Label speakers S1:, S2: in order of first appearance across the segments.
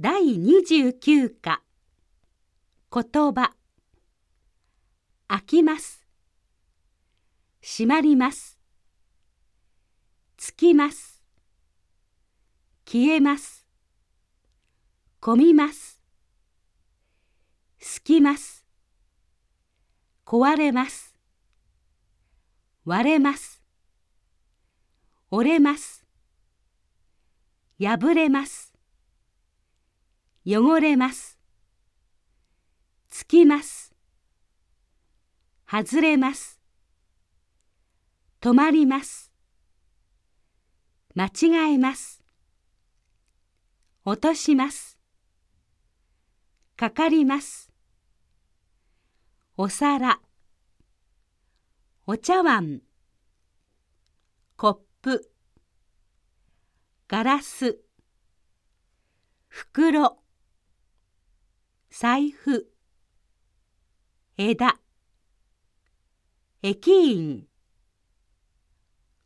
S1: 第29課。言葉。開きます。閉まります。つきます。消えます。混みます。すきます。壊れます。割れます。折れます。破れます。汚れます。つきます。外れます。止まります。間違えます。落とします。かかります。お皿。お茶碗。コップ。ガラス。袋。財布。枝。駅員。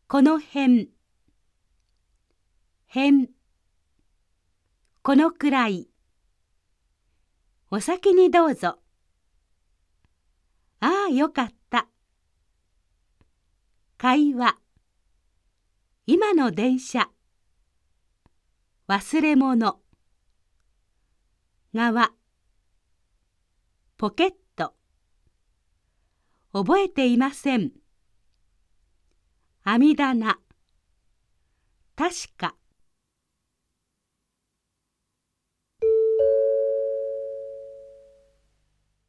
S1: この辺。辺。このくらい。お先にどうぞ。ああよかった。会話。今の電車。忘れ物。側。ポケット。覚えていません。網棚。確か。